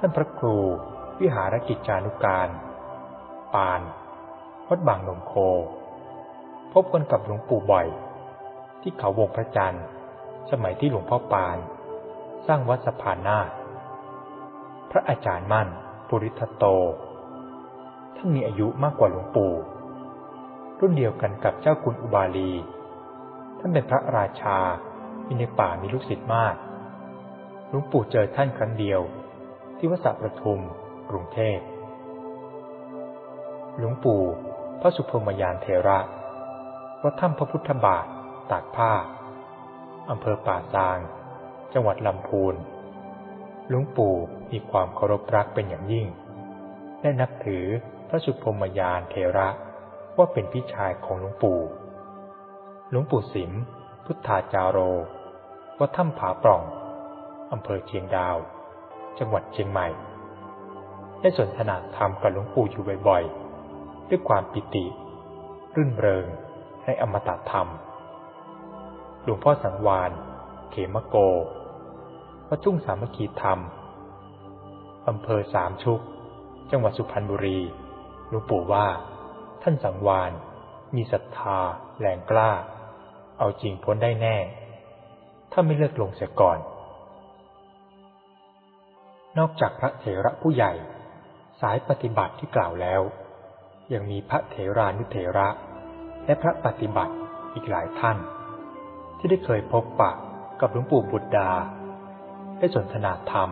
ท่านพระครูวิหารกิจจานุการ ปานวัดบางนมโค พบกันกับหลวงปู่บ่อย ที่เขาวงพระจันทร์ สมัยที่หลวงพ่อปาน สร้างวัดสะพานนาพระอาจารย์มั่นปุริทโต ท่านมีอายุมากกว่าหลวงปู่ รุ่นเดียวกันกับเจ้าคุณอุบาลี ท่านเป็นพระราชามีในป่ามีลูกศิษย์มาก หลวงปู่เจอท่านครั้งเดียว ที่วสประทุม กรุงเทพหลวงปู่พระสุพรมยานเทระ วัดถ้ำพระพุทธบาท ตากผ้า อำเภอป่าซาง จังหวัดลำพูน หลวงปู่มีความเคารพรักเป็นอย่างยิ่ง และนับถือพระสุพรมยานเทระว่าเป็นพี่ชายของหลวงปู่ หลวงปู่สิม พุทธาจาโร วัดถ้ำผาปล่อง อำเภอเชียงดาว จังหวัดเชียงใหม่ ได้สนทนาธรรมกับหลวงปู่อยู่บ่อยๆ ด้วยความปิติ รื่นเริงในอมตะธรรม หลวงพ่อสังวานเขมโกวัดทุ่งสามัคคีธรรม อำเภอสามชุก จังหวัดสุพรรณบุรี หลวงปู่ว่า ท่านสังวานมีศรัทธาแรงกล้า เอาจริงพ้นได้แน่ ถ้าไม่เลิกลงเสียก่อน นอกจากพระเถระผู้ใหญ่ สายปฏิบัติที่กล่าวแล้ว ยังมีพระเถรานุเถระ และพระปฏิบัติอีกหลายท่าน ที่ได้เคยพบปะกับหลวงปู่บุตรดา ได้สนทนาธรรม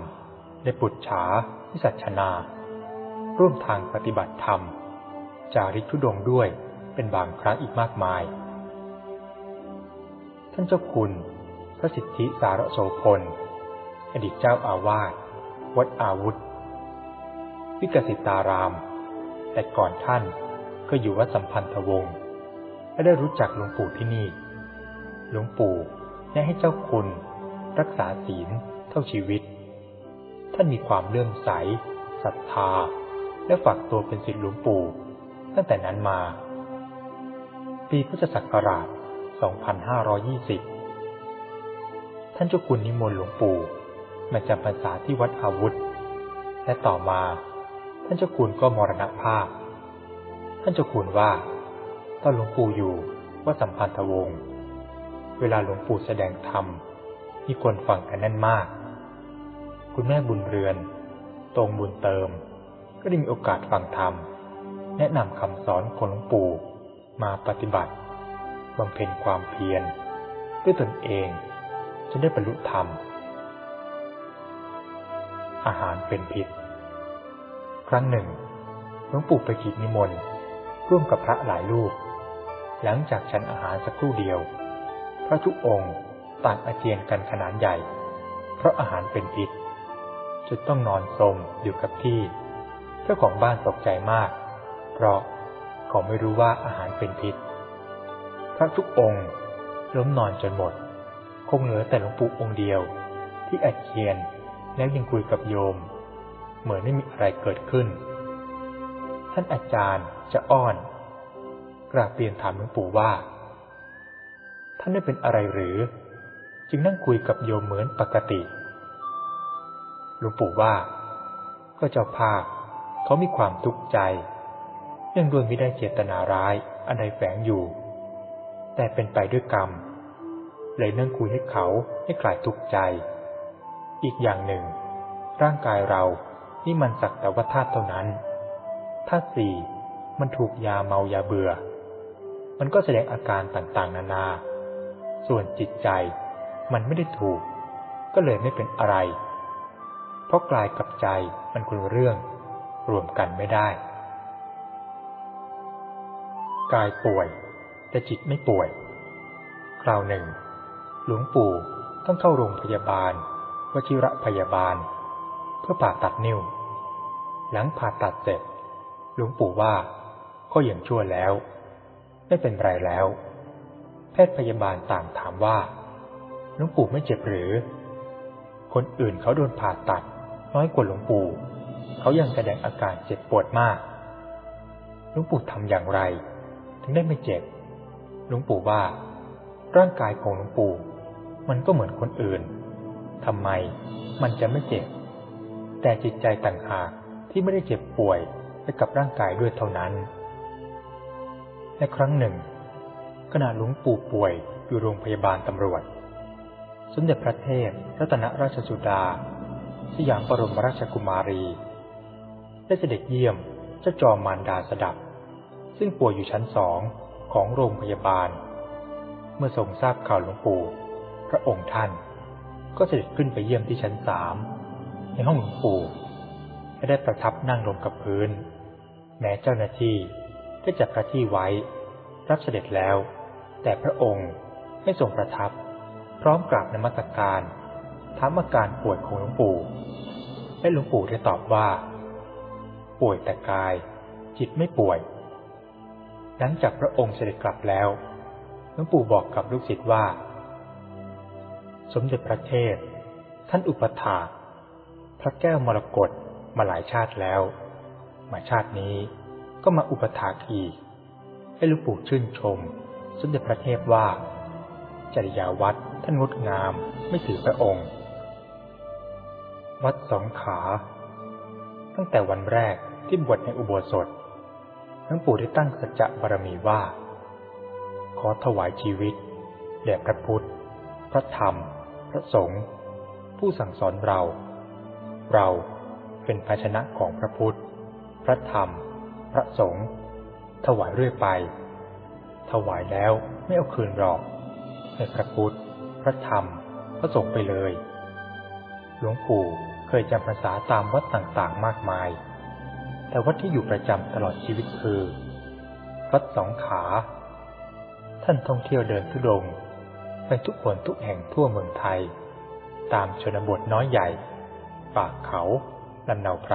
ได้ปุจฉาวิสัชนา ร่วมทางปฏิบัติธรรม จาริกทุดงด้วยเป็นบางครั้งอีกมากมาย ท่านเจ้าคุณพระสิทธิสารโสพล อดีตเจ้าอาวาส วัดอาวุธ วิกสิตาราม แต่ก่อนท่านก็อยู่วัดสัมพันธวงศ์และได้รู้จักหลวงปู่ที่นี่ หลวงปู่แนะให้เจ้าคุณ รักษาศีลเท่าชีวิต ท่านมีความเลื่อมใสศรัทธา และฝากตัวเป็นศิษย์หลวงปู่ ตั้งแต่นั้นมา ปีพุทธศักราช 2520 ท่านเจ้าคุณนิมนต์หลวงปู่ มาจำพรรษาที่วัดอาวุธ และต่อมาท่านเจ้าคุณก็มรณภาพ ท่านเจ้าคุณว่าตอนหลวงปู่อยู่วัดสัมพันธวงศ์เวลาหลวงปู่แสดงธรรมมีคนฟังกันแน่นมาก คุณแม่บุญเรือน ตรงบุญเติม ก็ได้มีโอกาสฟังธรรม แนะนำคำสอนของหลวงปู่มาปฏิบัติบำเพ็ญความเพียรด้วยตนเองจนได้บรรลุธรรม อาหารเป็นพิษ ครั้งหนึ่งหลวงปู่ไปกิจนิมนต์ร่วมกับพระหลายรูป หลังจากฉันอาหารสักครู่เดียว พระทุกองค์ต่างอาเจียนกันขนาดใหญ่ เพราะอาหารเป็นพิษจนต้องนอนสมอยู่กับที่ เจ้าของบ้านตกใจมาก เพราะเขาไม่รู้ว่าอาหารเป็นพิษ พระทุกองค์ล้มนอนจนหมด คงเหลือแต่หลวงปู่องค์เดียวที่อาเจียน แล้วยังคุยกับโยม เหมือนไม่มีอะไรเกิดขึ้น ท่านอาจารย์จะอ้อน กราบเรียนถามหลวงปู่ว่า ท่านได้เป็นอะไรหรือ จึงนั่งคุยกับโยมเหมือนปกติหลวงปู่ว่า ก็เจ้าภาพเขามีความทุกข์ใจเนื่องด้วยไม่ได้เจตนาร้ายอันใดแฝงอยู่ แต่เป็นไปด้วยกรรม เลยนั่งคุยให้เขาให้คลายทุกข์ใจ อีกอย่างหนึ่ง ร่างกายเรานี่มันสักแต่ว่าธาตุเท่านั้นธาตุสี่มันถูกยาเมายาเบื่อ มันก็แสดงอาการต่างๆ นานา ส่วนจิตใจมันไม่ได้ถูก ก็เลยไม่เป็นอะไร เพราะกลายกับใจมันคนเรื่อง รวมกันไม่ได้ กายป่วย แต่จิตไม่ป่วย คราวหนึ่ง หลวงปู่ต้องเข้าโรงพยาบาล วชิระพยาบาล เพื่อผ่าตัดนิ้ว หลังผ่าตัดเสร็จหลวงปู่ว่าก็ยังชั่วแล้ว ไม่เป็นไรแล้ว แพทย์พยาบาลต่างถามว่าหลวงปู่ไม่เจ็บหรือ คนอื่นเขาโดนผ่าตัด น้อยกว่าหลวงปู่เขายังแสดงอาการเจ็บปวดมากหลวงปู่ทำอย่างไร ถึงได้ไม่เจ็บหลวงปู่ว่า ร่างกายของหลวงปู่มันก็เหมือนคนอื่น ทำไมมันจะไม่เจ็บ แต่จิตใจต่างหากที่ไม่ได้เจ็บป่วยไปกับร่างกายด้วยเท่านั้น และครั้งหนึ่ง ขณะหลวงปู่ป่วยอยู่โรงพยาบาลตำรวจ สมเด็จพระเทพรัตนราชสุดา สยามบรมราชกุมารี ได้เสด็จเยี่ยมเจ้าจอมมารดาสดับ ซึ่งป่วยอยู่ชั้นสองของโรงพยาบาล เมื่อทรงทราบข่าวหลวงปู่ พระองค์ท่าน ก็เสด็จขึ้นไปเยี่ยมที่ชั้นสามในห้องหลวงปู่และได้ประทับนั่งลงกับพื้น แม้เจ้าหน้าที่ได้จัดพระที่ไว้ รับเสด็จแล้ว แต่พระองค์ไม่ทรงประทับ พร้อมกราบนมัสการถามอาการป่วยของหลวงปู่ และหลวงปู่ได้ตอบว่า ป่วยแต่กาย จิตไม่ป่วย หลังจากพระองค์เสด็จกลับแล้วหลวงปู่บอกกับลูกศิษย์ว่า สมเด็จพระเทพ ท่านอุปถาพระแก้วมรกตมาหลายชาติแล้ว มาชาตินี้ก็มาอุปถากอีก ให้ลวงปู่ชื่นชม สมเด็จพระเทพว่า จริยาวัดท่านงดงามไม่ถือพระองค์ วัดสองขา ตั้งแต่วันแรกที่บวชในอุโบสถหลวงปู่ได้ตั้งสัจจะบารมีว่า ขอถวายชีวิตแด่พระพุทธ พระธรรม ระสงฆ์ผู้สั่งสอนเรา เราเป็นภาชนะของพระพุทธ พระธรรม พระสงฆ์ถวายเรื่อยไป ถวายแล้วไม่เอาคืนหรอกในพระพุทธ พระธรรม พระสงฆ์ไปเลย หลวงปู่เคยจำภาษาตามวัดต่างๆมากมาย แต่วัดที่อยู่ประจำตลอดชีวิตคือ วัดสองขา ท่านท่องเที่ยวเดินทุดง ไปทุกคนทุกแห่งทั่วเมืองไทย ตามชนบทน้อยใหญ่ป่าเขาลำเนาไพร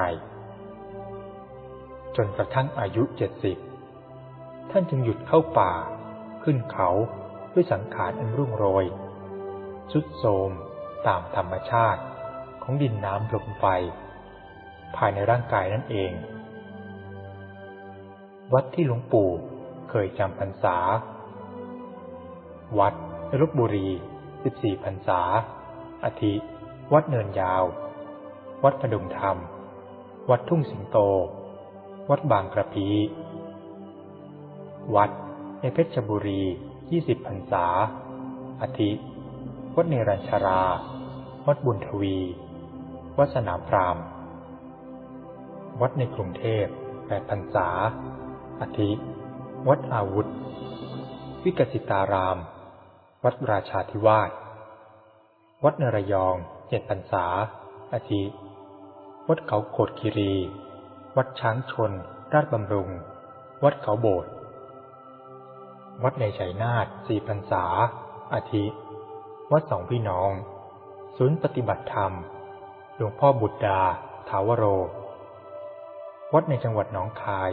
จนกระทั่งอายุเจ็ดสิบท่านจึงหยุดเข้าป่า ขึ้นเขาด้วยสังขารอันรุ่งโรยสุดโทมตามธรรมชาติของดินน้ำลมไฟ ภายในร่างกายนั่นเอง วัดที่หลวงปู่เคยจำพรรษา วัด ลบบุรีสิบสี่พรรษาอาทิวัดเนินยาว วัดพดุงธรรม วัดทุ่งสิงโต วัดบางกระพี วัดในเพชรบุรียี่สิบพรรษาอาทิวัดเนรัญชารา วัดบุญทวี วัดสนามพราม วัดในกรุงเทพแปดพรรษาอาทิวัดอาวุธ วิกสิตาราม วัดราชาธิวาส วัดนรยองเจ็ดพรรษา อาทิ วัดเขาโขดคิรี วัดช้างชน ราชบำรุง วัดเขาโบสถ์วัดในชัยนาทสี่พรรษา อาทิ วัดสองพี่น้อง ศูนย์ปฏิบัติธรรม หลวงพ่อบุตรดา ถาวโร วัดในจังหวัดหนองคาย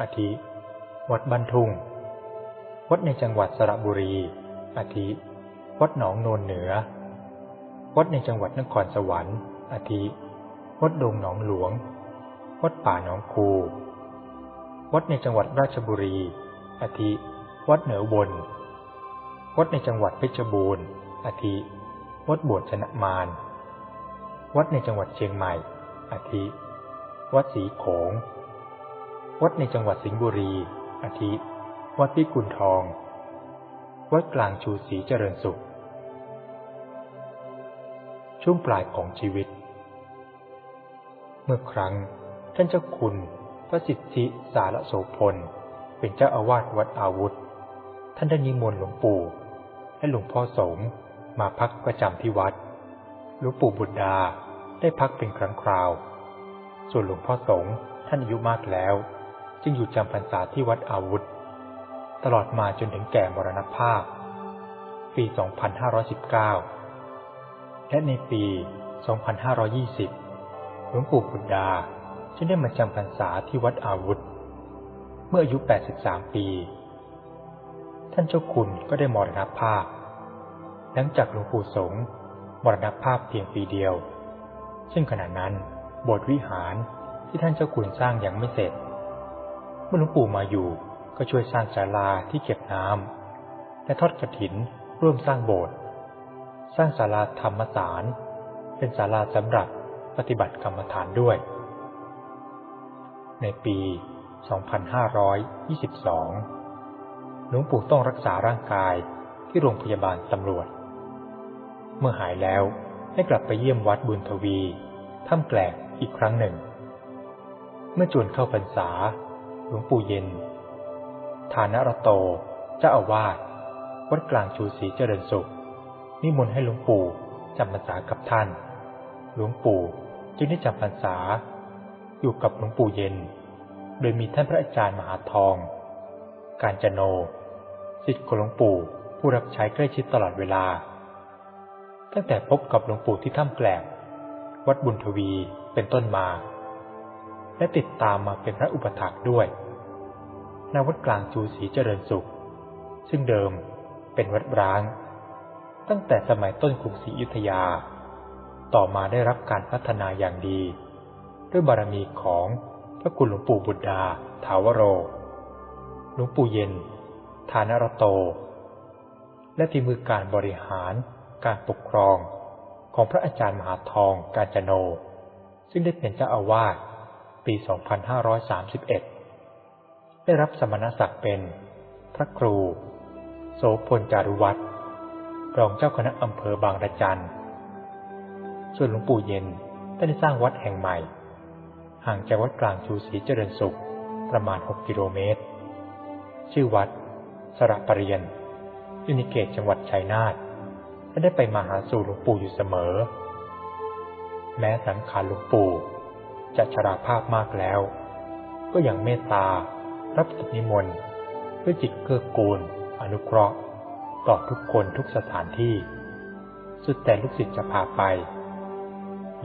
อาทิ วัดบันทุง วัดในจังหวัดสระบุรี อาทิ วัดหนองโนนเหนือ วัดในจังหวัดนครสวรรค์อาทิ วัดดงหนองหลวง วัดป่าหนองคู วัดในจังหวัดราชบุรีอาทิ วัดเหนือบน วัดในจังหวัดเพชรบูรณ์อาทิ วัดบวชชนะมารวัดในจังหวัดเชียงใหม่อาทิ วัดสีโขง วัดในจังหวัดสิงห์บุรีอาทิ วัดพิกุลทอง วัดกลางชูศรีเจริญสุข ช่วงปลายของชีวิต เมื่อครั้งท่านเจ้าคุณพระสิทธิสารโสพล เป็นเจ้าอาวาสวัดอาวุธ ท่านได้นิมนต์หลวงปู่ และหลวงพ่อสมมาพักประจำที่วัด หลวงปู่บุตรดาได้พักเป็นครั้งคราว ส่วนหลวงพ่อสงท่านอายุมากแล้ว จึงอยู่จำพรรษาที่วัดอาวุธ ตลอดมาจนถึงแก่มรณภาพ ปี 2519 และในปี 2520 หลวงปู่บุตรดาจึงได้มาจำพรรษาที่วัดอาวุธ เมื่ออายุ 83 ปี ท่านเจ้าคุณก็ได้มรณภาพ หลังจากหลวงปู่สงมรณภาพเพียงปีเดียว ซึ่งขณะนั้นโบสถ์วิหารที่ท่านเจ้าคุณสร้างยังไม่เสร็จ เมื่อหลวงปู่มาอยู่ ก็ช่วยสร้างศาลาที่เก็บน้ำและทอดกระถินร่วมสร้างโบสถ์สร้างศาลาธรรมสาร เป็นศาลาสำหรับปฏิบัติกรรมฐานด้วย ในปี 2522 หลวงปู่ต้องรักษาร่างกายที่โรงพยาบาลตำรวจ เมื่อหายแล้วให้กลับไปเยี่ยมวัดบุญทวี ถ้ำแกลกอีกครั้งหนึ่ง เมื่อจวนเข้าพรรษา หลวงปู่เย็น ฐานรโต เจ้าอาวาสวัดกลางชูศรีเจริญสุข นิมนต์ให้หลวงปู่จำพรรษากับท่าน หลวงปู่จึงได้จำพรรษา อยู่กับหลวงปู่เย็น โดยมีท่านพระอาจารย์มหาทอง การจโนสิทธิ์ของหลวงปู่ผู้รับใช้ใกล้ชิดตลอดเวลา ตั้งแต่พบกับหลวงปู่ที่ถ้ำแกลบวัดบุญทวีเป็นต้นมา และติดตามมาเป็นพระอุปถักด้วย ณวัดกลางจูศรีเจริญสุข ซึ่งเดิมเป็นวัดร้าง ตั้งแต่สมัยต้นกรุงศรีอยุธยา ต่อมาได้รับการพัฒนาอย่างดี ด้วยบารมีของพระคุณหลวงปู่บุตรดา ถาวโร หลวงปู่เย็น ฐานรโต และทีมือการบริหารการปกครองของพระอาจารย์มหาทองกาญจโน ซึ่งได้เป็นเจ้าอาวาสปี 2531 ได้รับสมณศักดิ์เป็น พระครู โสพลจารุวัตรรองเจ้าคณะอำเภอบางระจัน ส่วนหลวงปู่เย็นได้สร้างวัดแห่งใหม่ ห่างจากวัดกลางชูศรีเจริญสุขประมาณ 6 กิโลเมตร ชื่อวัด สระปรเรียนอยู่ในเขตจังหวัดชัยนาทและได้ไปมาหาสู่หลวงปู่อยู่เสมอ แม้สังขารหลวงปู่จะชราภาพมากแล้ว ก็ยังเมตตา รับกิจนิมนต์ด้วยจิตเกื้อกูล อนุเคราะห์ ต่อทุกคนทุกสถานที่ สุดแต่ลูกศิษย์จะพาไป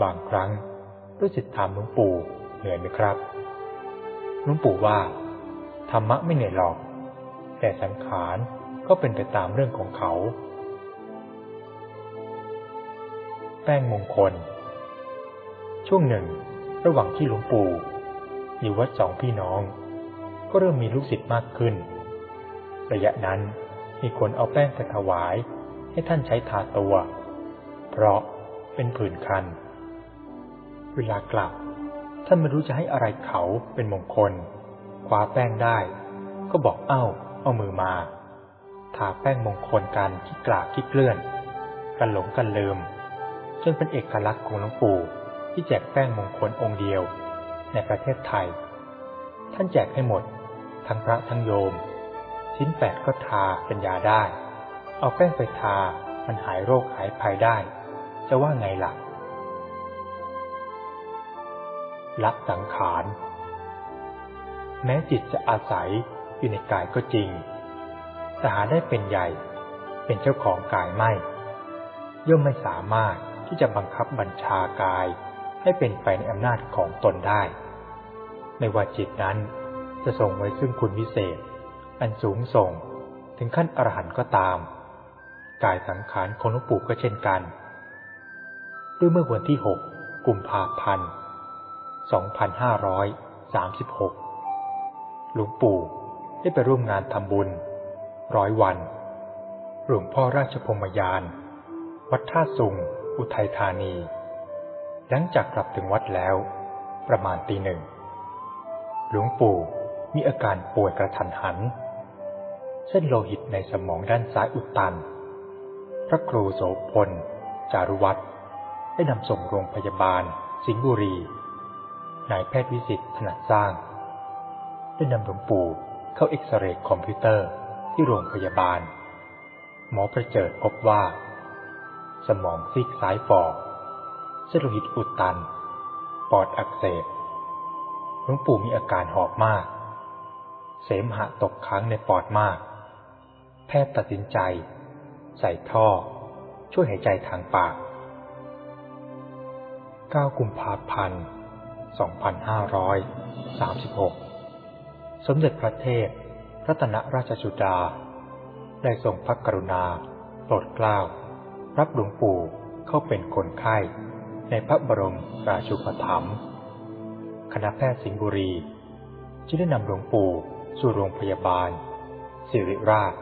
บางครั้งลูกศิษย์ถามหลวงปู่เหนื่อยไหมครับหลวงปู่ว่า ธรรมะไม่เหนื่อยหรอก แต่สังขารก็เป็นไปตามเรื่องของเขา แป้งมงคล ช่วงหนึ่ง ระหว่างที่หลวงปู่ อยู่วัดสองพี่น้อง ก็เริ่มมีลูกศิษย์มากขึ้น ระยะนั้นมีคนเอาแป้งไปถวายให้ท่านใช้ทาตัว เพราะเป็นผื่นคัน เวลากลับ ท่านไม่รู้จะให้อะไรเขาเป็นมงคลคว้าแป้งได้ ก็บอกเอ้า เอามือมา ทาแป้งมงคลกันคิดกลาคิดเกลื่อน กันหลงกันลืม จนเป็นเอกลักษณ์ของหลวงปู่ที่แจกแป้งมงคลองค์เดียว ในประเทศไทย ท่านแจกให้หมด ทั้งพระทั้งโยม ชิ้นแปดก็ทาเป็นยาได้ เอาแป้งไปทามันหายโรคหายภัยได้ จะว่าไงล่ะละสังขาร แม้จิตจะอาศัยอยู่ในกายก็จริง แต่หาได้เป็นใหญ่ เป็นเจ้าของกายไม่ ย่อมไม่สามารถที่จะบังคับบัญชากายให้เป็นไปในอำนาจของตนได้ ไม่ว่าจิตนั้น จะส่งไว้ซึ่งคุณวิเศษ อันสูงส่ง ถึงขั้นอรหันต์ก็ตาม กายสังขารของหลวงปู่ก็เช่นกัน ด้วยเมื่อวันที่6กุมภาพันธ์2536 หลวงปู่ได้ไปร่วมงานทำบุญ ร้อยวัน หลวงพ่อราชพมยาน วัดท่าสุง อุทัยธานี หลังจากกลับถึงวัดแล้ว ประมาณตีหนึ่ง หลวงปู่ มีอาการป่วยกระทันหัน เส้นโลหิตในสมองด้านซ้ายอุดตัน พระครูโสพล จารุวัตรได้นำส่งโรงพยาบาล สิงห์บุรี นายแพทย์วิสิตถนัดสร้าง ได้นำหลวงปู่เข้าเอ็กซเรย์คอมพิวเตอร์ที่โรงพยาบาล หมอประเจิดพบว่า สมองซีกซ้ายฝ่อเส้นโลหิตอุดตัน ปอดอักเสบหลวงปู่มีอาการหอบมาก เสมหะตกค้างในปอดมาก แพทย์ตัดสินใจ ใส่ท่อ ช่วยหายใจทางปาก 9 กุมภาพันธ์ 2536 สมเด็จพระเทพรัตนราชสุดา ได้ทรงพระกรุณาโปรดเกล้า รับหลวงปู่เข้าเป็นคนไข้ ในพระบรมราชูปถัมภ์คณะแพทย์สิงห์บุรีจึงได้นำหลวงปู่ สู่โรงพยาบาล สิริราช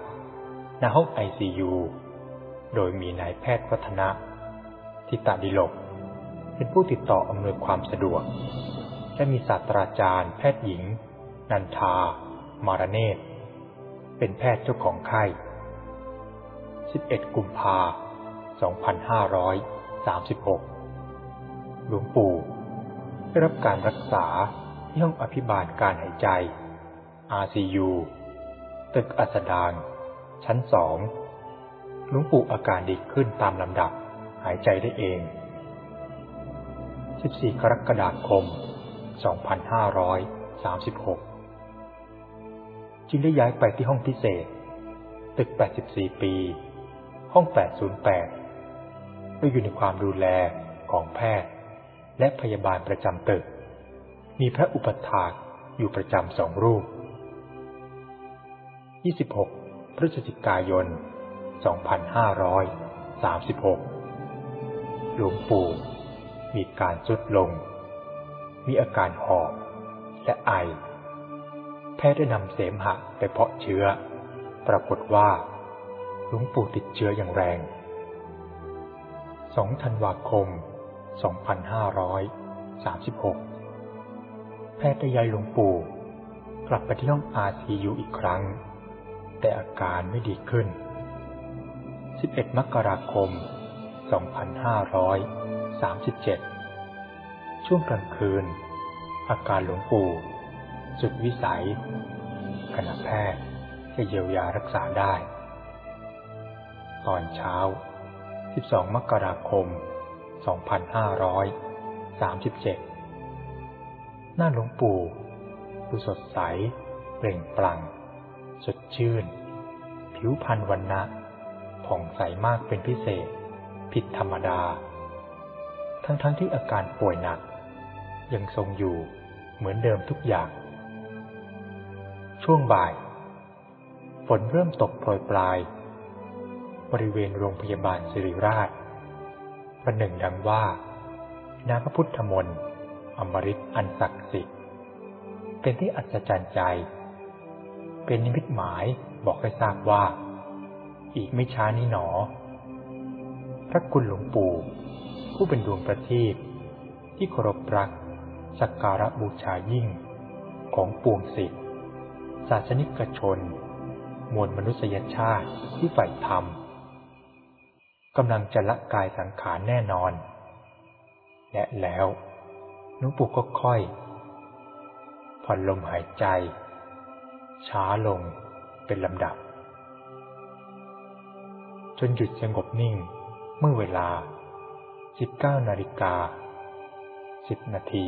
ณห้องไอซียูโดยมีนายแพทย์วัฒนะทิตาดิลก เป็นผู้ติดต่ออำนวยความสะดวก และมีศาสตราจารย์แพทย์หญิง นันทา มารเนตเป็นแพทย์เจ้าของไข้ 11 กุมภา2536 หลวงปู่ได้รับการรักษาที่ห้องอภิบาลการหายใจ RCU ตึกอัสดาง ชั้นสองหลวงปู่อาการดีขึ้นตามลำดับ หายใจได้เอง 14 กรกฎาคม 2536 จึงได้ย้ายไปที่ห้องพิเศษ ตึก 84 ปี ห้อง 808โดยอยู่ในความดูแลของแพทย์ และพยาบาลประจำตึก มีพระอุปถากอยู่ประจำสองรูป 26 พฤศจิกายน 2536 หลวงปู่มีการสุดลง มีอาการหอบและไอ แพทย์ได้นำเสมหะไปเพาะเชื้อ ปรากฏว่า หลวงปู่ติดเชื้ออย่างแรง 2 ธันวาคม 2536 แพทย์ได้ย้ายหลวงปู่กลับไปที่ห้อง RCU อีกครั้ง แต่อาการไม่ดีขึ้น 11 มกราคม 2537 ช่วงกลางคืน อาการหลวงปู่สุดวิสัยคณะแพทย์จะเยียวยารักษาได้ ตอนเช้า 12 มกราคม 2537 หน้าหลวงปู่ดูสดใส เปล่งปลั่ง สดชื่น ผิวพรรณวันนะผ่องใสมากเป็นพิเศษ ผิดธรรมดา ทั้งๆทที่อาการป่วยหนัก ยังทรงอยู่เหมือนเดิมทุกอย่าง ช่วงบ่าย ฝนเริ่มตกโปรยปลาย บริเวณโรงพยาบาลสิริราชประหนึ่งดังว่าน้ำพระพุทธมนต์อมฤตอันศักดิ์สิทธิ์ เป็นที่อัศจรรย์ใจ เป็นนิมิตหมายบอกให้ทราบว่า อีกไม่ช้านี้หนอ พระคุณหลวงปู่ ผู้เป็นดวงประทีปที่เคารพรักสักการะบูชายิ่งของปวงศิษย์ศาสนิกชน มวลมนุษยชาติที่ใฝ่ธรรมกำลังจะละกายสังขารแน่นอน และแล้วหลวงปู่ก็ค่อย ผ่อนลมหายใจ ช้าลงเป็นลำดับ จนหยุดสงบนิ่งเมื่อเวลา 19นาฬิกา 10 นาที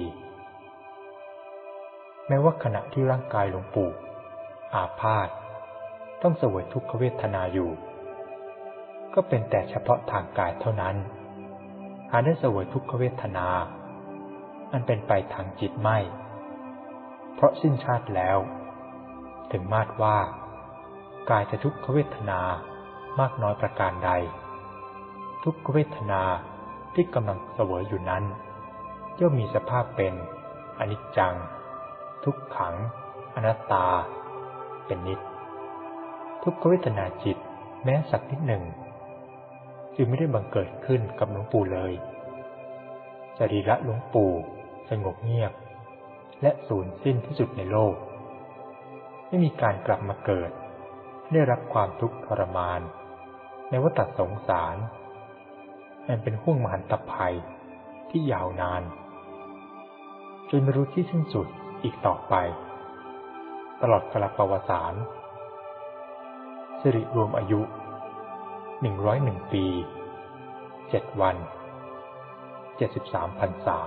แม้ว่าขณะที่ร่างกายหลวงปู่ อาพาธต้องเสวยทุกขเวทนาอยู่ ก็เป็นแต่เฉพาะทางกายเท่านั้น หาได้เสวยทุกขเวทนา อันเป็นไปทางจิตไม่ เพราะสิ้นชาติแล้ว ถึงมาดว่า กายจะทุกขเวทนามากน้อยประการใด ทุกขเวทนาที่กำลังเสวยอยู่นั้นย่อมมีสภาพเป็นอนิจจัง ทุกขัง อนัตตา เป็นนิจทุกขเวทนาจิตแม้สักนิดหนึ่ง จึงไม่ได้บังเกิดขึ้นกับหลวงปู่เลยจรีระหลวงปู่สงบเงียบ และสูญสิ้นที่สุดในโลก ไม่มีการกลับมาเกิด ได้รับความทุกข์ทรมาน ในวัฏสงสารมันเป็นห่วงมหันตภัยที่ยาวนาน จนไม่รู้ที่สิ้นสุดอีกต่อไป ตลอดกาลประวัติศาสตร์สิริรวมอายุ101ปี7วัน73พรรษา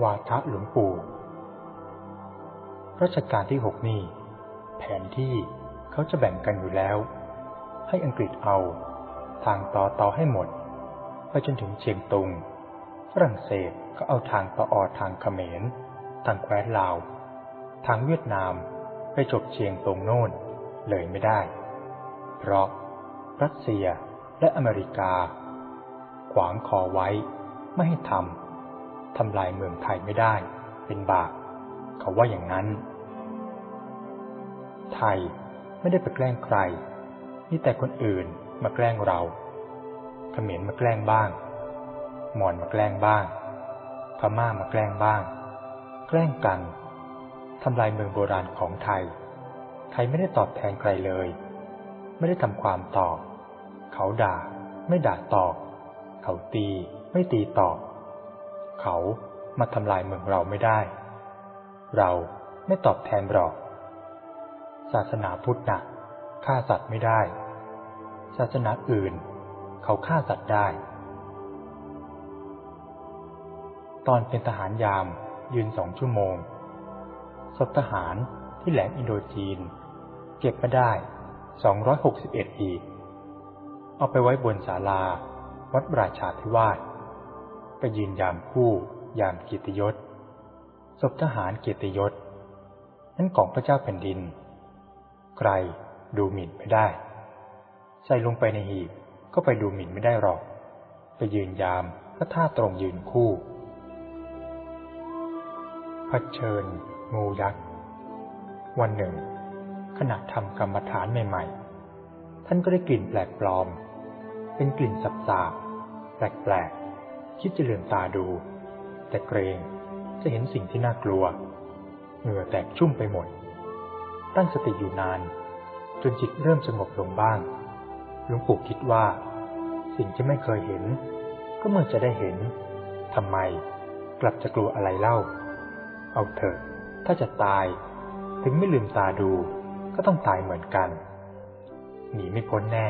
วาทะหลวงปู่รัชกาลที่หกนี่แผนที่เขาจะแบ่งกันอยู่แล้ว ให้อังกฤษเอา ทางต่อต่อให้หมด ไปจนถึงเชียงตุง ฝรั่งเศสก็เอาทางต่อออทางเขมร ทางแคว้นลาว ทางเวียดนามไปจบเชียงตรงโน่นเลยไม่ได้ เพราะรัสเซียและอเมริกา ขวางคอไว้ไม่ให้ทำ ทำลายเมืองไทยไม่ได้ เป็นบาปเขาว่าอย่างนั้น ไทยไม่ได้ไปแกล้งใคร นี่แต่คนอื่นมาแกล้งเราเขมรมาแกล้งบ้าง มอนมาแกล้งบ้าง พม่ามาแกล้งบ้าง แกล้งกันทำลายเมืองโบราณของไทย ไทยไม่ได้ตอบแทนใครเลย ไม่ได้ทำความตอบ เขาด่า ไม่ด่าตอบ เขาตี ไม่ตีตอบ เขามาทำลายเมืองเราไม่ได้ เราไม่ตอบแทนหรอก ศาสนาพุทธนะฆ่าสัตว์ไม่ได้ ศาสนาอื่น เขาฆ่าสัตว์ได้ ตอนเป็นทหารยามยืนสองชั่วโมงศพทหารที่แหลมอินโดจีน เก็บมาได้ 261อีก เอาไปไว้บนศาลา วัดราชาธิวาส ไปยืนยามคู่ยามกียรติยศศพทหารเกียรติยศ นั้นของพระเจ้าแผ่นดิน ใครดูหมิ่นไม่ได้ ใส่ลงไปในหีบก็ไปดูหมิ่นไม่ได้หรอก ไปยืนยามก็ท่าตรงยืนคู่พัดเชิญ งูยักษ์ วันหนึ่ง ขณะทำกรรมฐานใหม่ๆ ท่านก็ได้กลิ่นแปลกปลอม เป็นกลิ่นสับสาบแปลกๆ คิดจะเลือนตาดู แต่เกรงจะเห็นสิ่งที่น่ากลัว เหงื่อแตกชุ่มไปหมด ตั้งสติอยู่นาน จนจิตเริ่มสงบลงบ้างหลวงปู่คิดว่า สิ่งที่ไม่เคยเห็น ก็เมื่อจะได้เห็นทำไมกลับจะกลัวอะไรเล่า เอาเถอะ ถ้าจะตาย ถึงไม่ลืมตาดู ก็ต้องตายเหมือนกัน หนีไม่พ้นแน่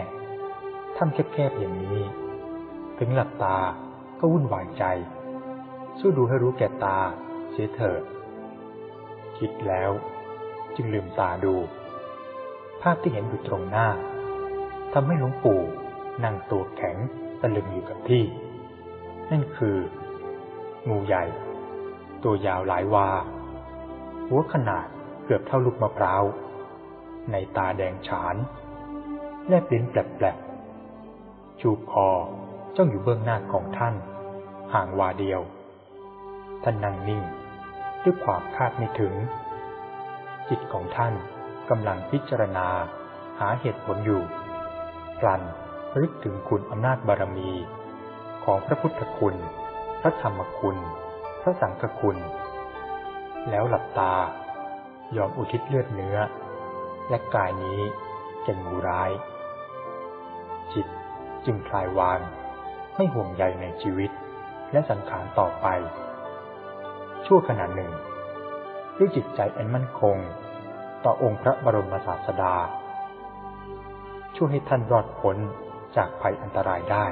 ทำแคบๆอย่างนี้ ถึงหลับตา ก็วุ่นวายใจ สู้ดูให้รู้แก่ตา เสียเถิด คิดแล้ว จึงลืมตาดู ภาพที่เห็นอยู่ตรงหน้าทำให้หลวงปู่นั่งตัวแข็งตะลึงอยู่กับที่ นั่นคือ งูใหญ่ ตัวยาวหลายวา หัวขนาดเกือบเท่าลูกมะพร้าว ในตาแดงฉาน แลบลิ้นแปลกๆชูคอจ้องอยู่เบื้องหน้าของท่าน ห่างวาเดียว ท่านนั่งนิ่งด้วยความคาดไม่ถึง จิตของท่านกำลังพิจารณาหาเหตุผลอยู่กลั่นรึกถึงคุณอำนาจบารมี ของพระพุทธคุณ พระธรรมคุณ พระสังฆคุณ แล้วหลับตายอมอุทิศเลือดเนื้อ และกายนี้แก่งูร้าย จิตจึงคลายวางไม่ห่วงใยในชีวิต และสังขารต่อไป ชั่วขณะหนึ่ง ด้วยจิตใจอันมั่นคง ต่อองค์พระบรมศาสดา ช่วยให้ท่านรอดพ้นจากภัยอันตรายได้